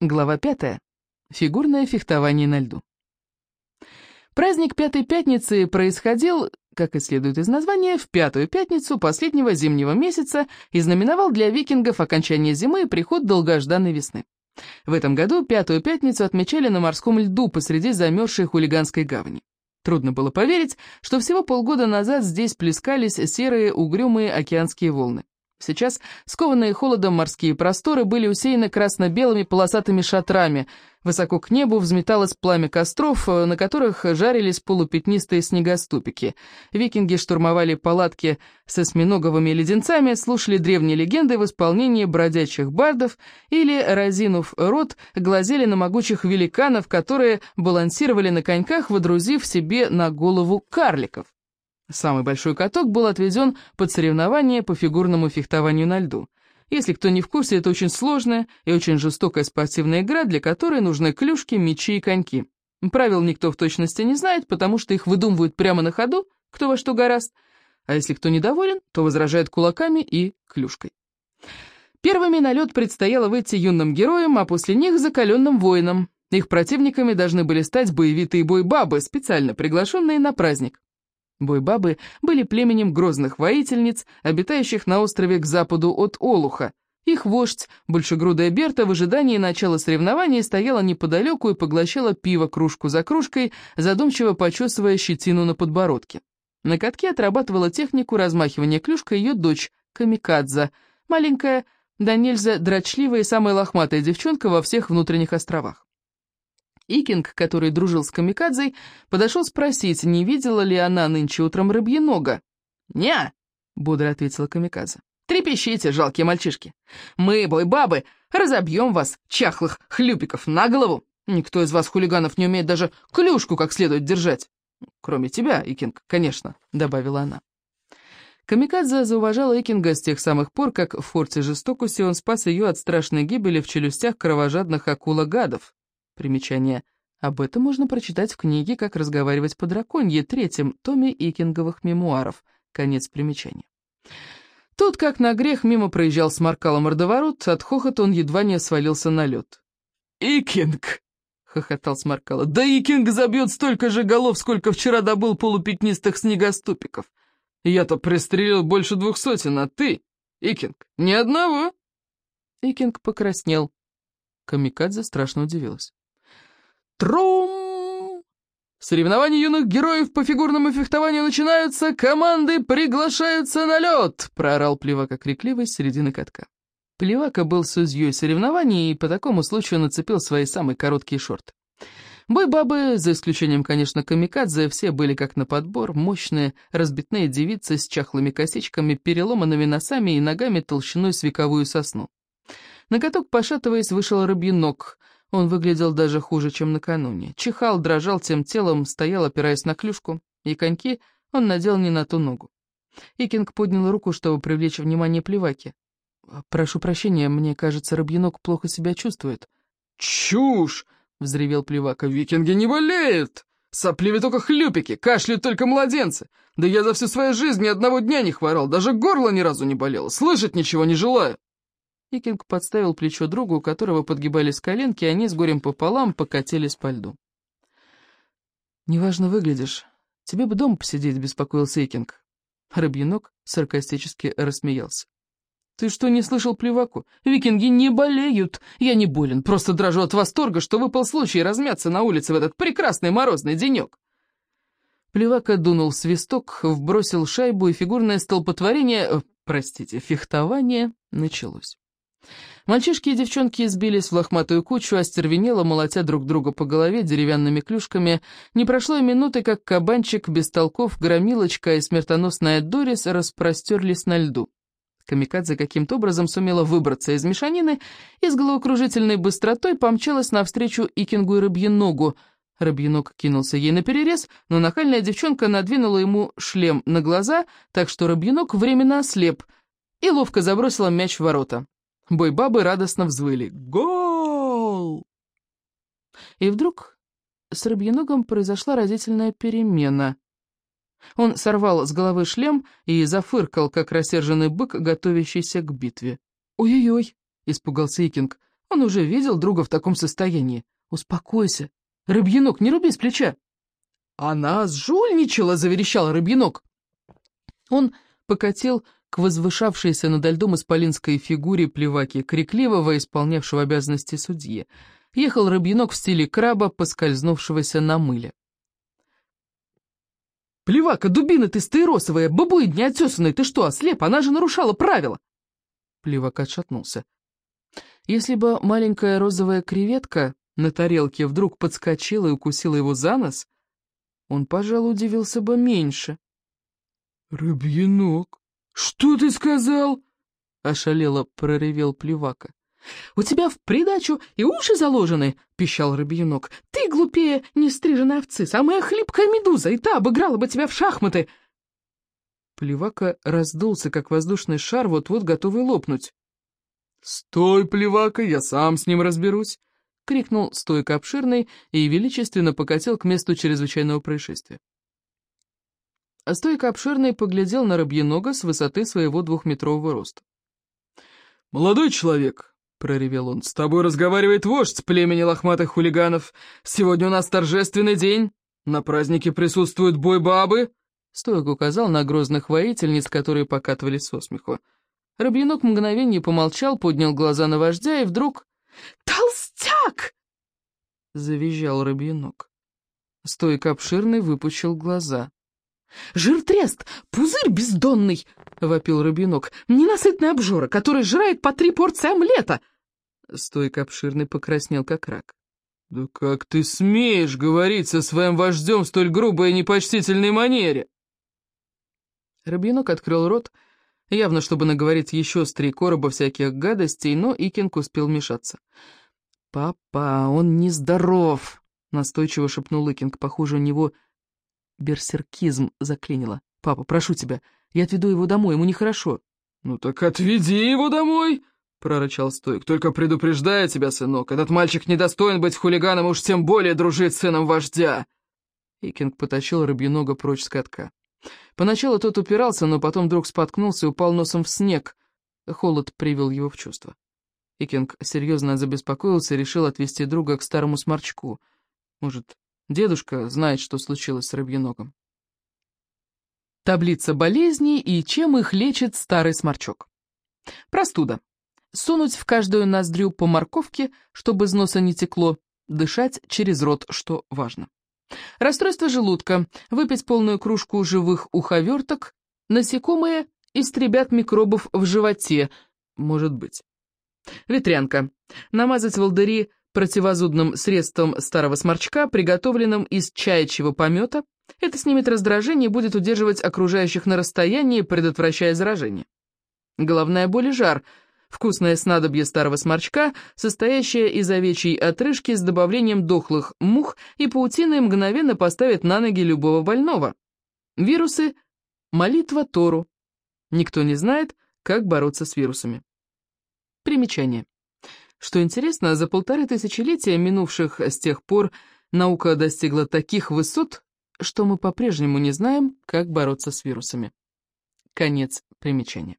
Глава пятая. Фигурное фехтование на льду. Праздник Пятой Пятницы происходил, как и следует из названия, в Пятую Пятницу последнего зимнего месяца и знаменовал для викингов окончание зимы и приход долгожданной весны. В этом году Пятую Пятницу отмечали на морском льду посреди замерзшей хулиганской гавани. Трудно было поверить, что всего полгода назад здесь плескались серые угрюмые океанские волны. Сейчас скованные холодом морские просторы были усеяны красно-белыми полосатыми шатрами. Высоко к небу взметалось пламя костров, э, на которых жарились полупятнистые снегоступики. Викинги штурмовали палатки с осьминоговыми леденцами, слушали древние легенды в исполнении бродячих бардов или, разинув рот, глазели на могучих великанов, которые балансировали на коньках, водрузив себе на голову карликов. Самый большой каток был отведен под соревнование по фигурному фехтованию на льду. Если кто не в курсе, это очень сложная и очень жестокая спортивная игра, для которой нужны клюшки, мечи и коньки. Правил никто в точности не знает, потому что их выдумывают прямо на ходу, кто во что гораст. А если кто недоволен, то возражает кулаками и клюшкой. Первыми на лед предстояло выйти юным героям, а после них закаленным воинам. Их противниками должны были стать боевитые бой-бабы, специально приглашенные на праздник. Бойбабы были племенем грозных воительниц, обитающих на острове к западу от Олуха. Их вождь, большегрудая Берта, в ожидании начала соревнований стояла неподалеку и поглощала пиво кружку за кружкой, задумчиво почесывая щетину на подбородке. На катке отрабатывала технику размахивания клюшкой ее дочь, Камикадза, маленькая, да нельзя дрочливая и самая лохматая девчонка во всех внутренних островах. Икинг, который дружил с Камикадзой, подошел спросить, не видела ли она нынче утром рыбьенога. «Не!» — бодро ответила Камикадзе. «Трепещите, жалкие мальчишки! Мы, бой-бабы, разобьем вас, чахлых хлюпиков, на голову! Никто из вас, хулиганов, не умеет даже клюшку как следует держать. Кроме тебя, Икинг, конечно», — добавила она. Камикадзе зауважала Икинга с тех самых пор, как в форте жестокости он спас ее от страшной гибели в челюстях кровожадных акула-гадов. Примечание. Об этом можно прочитать в книге «Как разговаривать по драконье» третьем томе Икинговых мемуаров. Конец примечания. Тут, как на грех, мимо проезжал сморкало мордоворот, от хохота он едва не свалился на лед. «Икинг!» — хохотал сморкало. «Да Икинг забьет столько же голов, сколько вчера добыл полупятнистых снегоступиков. Я-то пристрелил больше двух сотен, а ты, Икинг, ни одного!» Икинг покраснел. Камикадзе страшно удивилась. Трум! Соревнования юных героев по фигурному фехтованию начинаются, команды приглашаются на лед!» — проорал Плевака крикливый с середины катка. Плевака был судьей соревнований и по такому случаю нацепил свои самые короткие шорты. Бой-бабы, за исключением, конечно, камикадзе, все были как на подбор, мощные, разбитные девицы с чахлыми косичками, переломанными носами и ногами толщиной с вековую сосну. На каток, пошатываясь, вышел рыбьенок — он выглядел даже хуже, чем накануне. Чихал, дрожал тем телом, стоял, опираясь на клюшку, и коньки он надел не на ту ногу. Икинг поднял руку, чтобы привлечь внимание плеваки. «Прошу прощения, мне кажется, рыбьенок плохо себя чувствует». «Чушь!» — взревел плевака. «Викинги не болеют! Сопливи только хлюпики, кашляют только младенцы. Да я за всю свою жизнь ни одного дня не хворал, даже горло ни разу не болело, слышать ничего не желаю». Икинг подставил плечо другу, у которого подгибались коленки, и они с горем пополам покатились по льду. «Неважно выглядишь. Тебе бы дома посидеть», — беспокоился Икинг. Рыбьенок саркастически рассмеялся. «Ты что, не слышал плеваку? Викинги не болеют. Я не болен, просто дрожу от восторга, что выпал случай размяться на улице в этот прекрасный морозный денек». Плевака дунул свисток, вбросил шайбу, и фигурное столпотворение, э, простите, фехтование началось. Мальчишки и девчонки сбились в лохматую кучу, остервенело, молотя друг друга по голове деревянными клюшками. Не прошло и минуты, как кабанчик, бестолков, громилочка и смертоносная Дорис распростерлись на льду. Камикадзе каким-то образом сумела выбраться из мешанины и с головокружительной быстротой помчалась навстречу Икингу и Рыбьеногу. Рыбьеног кинулся ей на перерез, но нахальная девчонка надвинула ему шлем на глаза, так что Рыбьеног временно ослеп и ловко забросила мяч в ворота. Бой-бабы радостно взвыли. «Гол!» И вдруг с Рыбьеногом произошла разительная перемена. Он сорвал с головы шлем и зафыркал, как рассерженный бык, готовящийся к битве. «Ой-ой-ой!» — испугался Икинг. Он уже видел друга в таком состоянии. «Успокойся. Рыбьянок, не руби с плеча». «Она сжульничала!» — заверещал Рыбьянок. Он покатил к возвышавшейся над льдом исполинской фигуре плеваки, крикливого, исполнявшего обязанности судьи. Ехал Рыбьянок в стиле краба, поскользнувшегося на мыле. «Плевака, дубина ты стаиросовая, бабуин неотесанный, ты что, ослеп? Она же нарушала правила!» Плевак отшатнулся. Если бы маленькая розовая креветка на тарелке вдруг подскочила и укусила его за нос, он, пожалуй, удивился бы меньше. «Рыбьянок, что ты сказал?» — ошалело проревел Плевака. «У тебя в придачу и уши заложены!» — пищал рыбьянок. «Ты глупее нестриженной овцы, самая хлипкая медуза, и та обыграла бы тебя в шахматы!» Плевака раздулся, как воздушный шар, вот-вот готовый лопнуть. «Стой, Плевака, я сам с ним разберусь!» — крикнул стойко обширный и величественно покатил к месту чрезвычайного происшествия. А стойко обширный поглядел на рыбьенога с высоты своего двухметрового роста. «Молодой человек, — проревел он. «С тобой разговаривает вождь племени лохматых хулиганов. Сегодня у нас торжественный день. На празднике присутствуют бой-бабы». Стоек указал на грозных воительниц, которые покатывались со смеху. Рыбьянок мгновение помолчал, поднял глаза на вождя и вдруг... «Толстяк!» — завизжал Рыбьянок. Стоик обширный выпучил глаза. «Жиртрест! Пузырь бездонный!» — вопил Рыбинок. «Ненасытный обжора, который жрает по три порции омлета!» Стойко обширный покраснел, как рак. «Да как ты смеешь говорить со своим вождем в столь грубой и непочтительной манере?» Рыбинок открыл рот, явно чтобы наговорить еще с три короба всяких гадостей, но Икинг успел вмешаться. «Папа, он нездоров!» — настойчиво шепнул Икинг. «Похоже, у него берсеркизм заклинило. Папа, прошу тебя, я отведу его домой, ему нехорошо». «Ну так отведи его домой!» — прорычал Стоик. «Только предупреждаю тебя, сынок, этот мальчик недостоин быть хулиганом, уж тем более дружить с сыном вождя!» Икинг потащил рыбьенога прочь с катка. Поначалу тот упирался, но потом вдруг споткнулся и упал носом в снег. Холод привел его в чувство. Икинг серьезно забеспокоился и решил отвезти друга к старому сморчку. Может, дедушка знает, что случилось с рыбьеногом. Таблица болезней и чем их лечит старый сморчок. Простуда. Сунуть в каждую ноздрю по морковке, чтобы из носа не текло, дышать через рот, что важно. Расстройство желудка. Выпить полную кружку живых уховерток. Насекомые истребят микробов в животе. Может быть. Ветрянка. Намазать волдыри противозудным средством старого сморчка, приготовленным из чаячьего помета, это снимет раздражение и будет удерживать окружающих на расстоянии, предотвращая заражение. Головная боль и жар – вкусное снадобье старого сморчка, состоящее из овечьей отрыжки с добавлением дохлых мух и паутины мгновенно поставит на ноги любого больного. Вирусы – молитва Тору. Никто не знает, как бороться с вирусами. Примечание. Что интересно, за полторы тысячелетия, минувших с тех пор, наука достигла таких высот, что мы по-прежнему не знаем, как бороться с вирусами. Конец примечания.